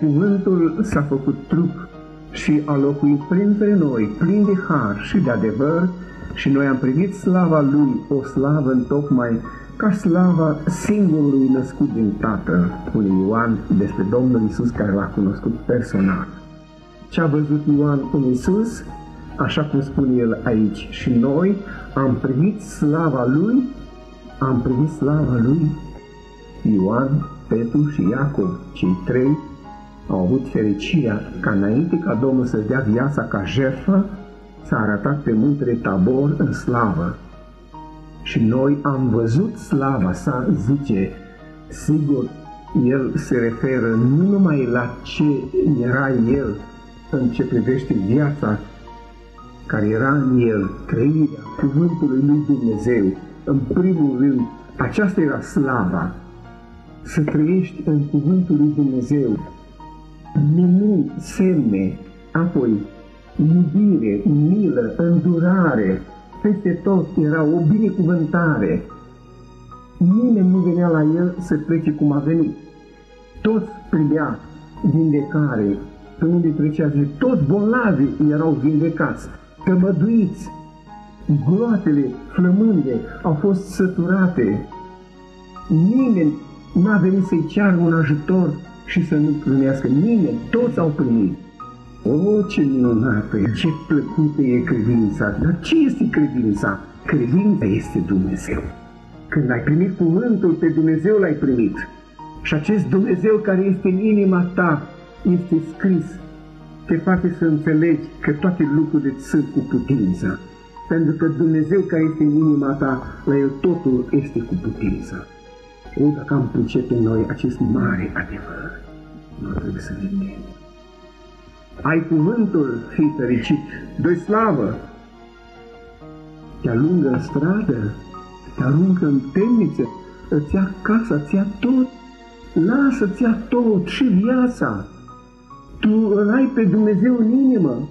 Cuvântul s-a făcut trup și a locuit printre noi, plin de har și de adevăr, și noi am primit slava Lui, o slavă în tocmai ca slava singurului născut din Tatăl, spune Ioan despre Domnul Isus care l-a cunoscut personal. Ce a văzut Ioan în Isus, așa cum spune el aici, și noi am primit slava Lui, am primit slava Lui, Ioan, Petru și Iacov, cei trei, au avut fericirea ca înainte ca Domnul să-și dea viața ca jertfă, s-a arătat pe muntele Tabor în slavă. Și noi am văzut slava sa, zice, sigur, el se referă nu numai la ce era el în ce privește viața care era în el, trăirea cuvântului lui Dumnezeu, în primul rând, aceasta era slava, să trăiești în cuvântul lui Dumnezeu, minuni, semne, apoi iubire, milă, îndurare, peste tot era o binecuvântare. Nimeni nu venea la el să plece cum a venit. Toți primea vindecare. Pe unde trecea zi, toți bolnavi erau vindecați, tămăduiți. Gloatele flămânde au fost săturate. Nimeni n-a venit să-i ceară un ajutor și să nu primească. Nimeni, toți au primit. O, ce minunată e, ce plăcută e credința. Dar ce este credința? Credința este Dumnezeu. Când ai primit cuvântul pe Dumnezeu, l-ai primit. Și acest Dumnezeu care este în inima ta, este scris, te face să înțelegi că toate lucrurile sunt cu putință. Pentru că Dumnezeu care este în inima ta, la El totul este cu putință. O, dacă am pricepe noi acest mare adevăr, nu trebuie să ne temem ai cuvântul, fi fericit, dă slavă. Te alungă în stradă, te aruncă în temniță, îți ia casa, îți ia tot, lasă, îți ia tot și viața. Tu îl ai pe Dumnezeu în inimă,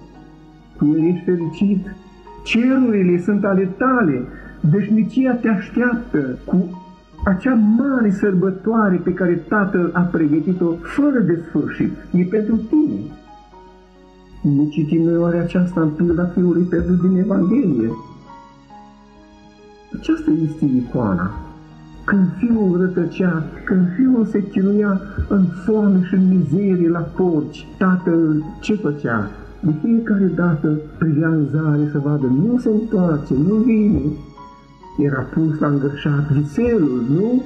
cu El ești fericit, cerurile sunt ale tale, veșnicia te așteaptă. Cu acea mare sărbătoare pe care Tatăl a pregătit-o fără de sfârșit. E pentru tine. Nu citim noi oare aceasta în pilda Fiului pierdut din Evanghelie? Aceasta este icoana. Când Fiul rătăcea, când Fiul se chinuia în foame și în mizerie la porci, Tatăl ce făcea? De fiecare dată privea în zare să vadă, nu se întoarce, nu vine. Era pus la îngărșat vițelul, nu?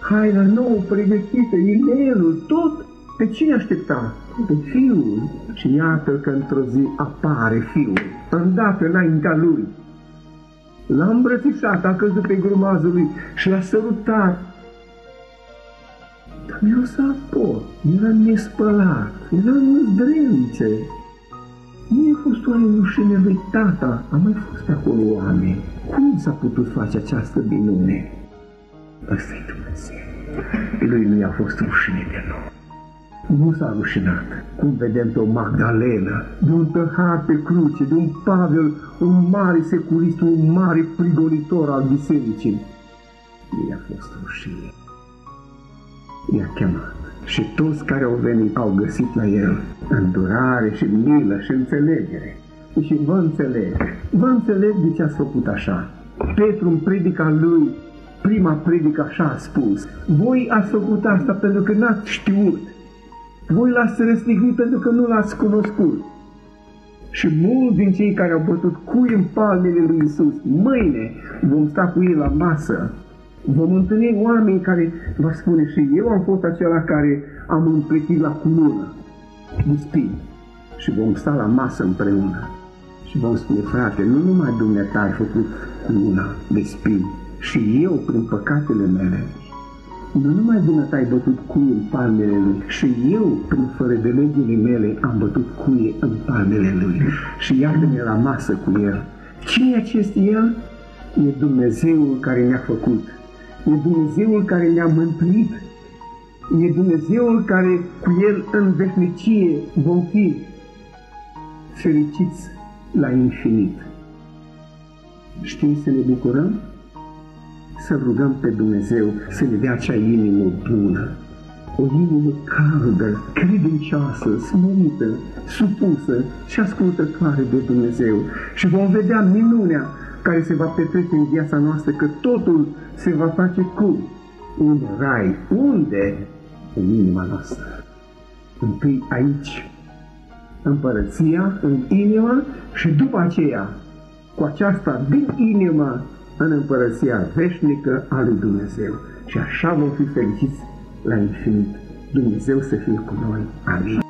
Haina nouă pregătită, inelul, tot pe cine aștepta? Pe fiul. Și iată că într-o zi apare fiul, îndată înaintea lui. L-a îmbrățișat, a căzut pe grumazul lui și l-a sărutat. Dar mi-o să pot, era nespălat, era în zdrențe. Nu a fost oare rușine lui tata? A mai fost acolo oameni. Cum s-a putut face această minune? Ăsta-i Dumnezeu. Lui nu i-a fost rușine de nou nu s-a rușinat. Cum vedem pe o Magdalena, de un tăhar pe cruce, de un Pavel, un mare securist, un mare prigonitor al bisericii. Ei a fost rușine. I-a chemat. Și toți care au venit au găsit la el îndurare și milă și înțelegere. Și vă înțeleg, vă înțeleg de ce ați făcut așa. Petru în predica lui, prima predică așa a spus, voi ați făcut asta pentru că n-ați știut voi l-ați răstignit pentru că nu l-ați cunoscut. Și mulți din cei care au bătut cui în palmele lui Isus, mâine vom sta cu ei la masă. Vom întâlni oameni care vă spune și eu am fost acela care am împletit la cunună de spini. Și vom sta la masă împreună. Și vom spune, frate, nu numai dumneata ai făcut cununa de spini, și eu, prin păcatele mele, nu numai dumneata ai bătut cuie în palmele lui, și eu, prin fără de legile mele, am bătut cuie în palmele lui. Și iată-ne la masă cu el. Cine e acest el? E Dumnezeul care ne-a făcut. E Dumnezeul care ne-a mântuit. E Dumnezeul care cu el în veșnicie vom fi fericiți la infinit. Știm să ne bucurăm? să rugăm pe Dumnezeu să ne dea acea inimă bună, o inimă caldă, credincioasă, smerită, supusă și ascultătoare de Dumnezeu. Și vom vedea minunea care se va petrece în viața noastră, că totul se va face cu un rai. Unde? În inima noastră. Întâi aici, împărăția, în inimă și după aceea, cu aceasta din inimă, în împărăția veșnică a lui Dumnezeu. Și așa vom fi fericiți la infinit. Dumnezeu să fie cu noi. Amin.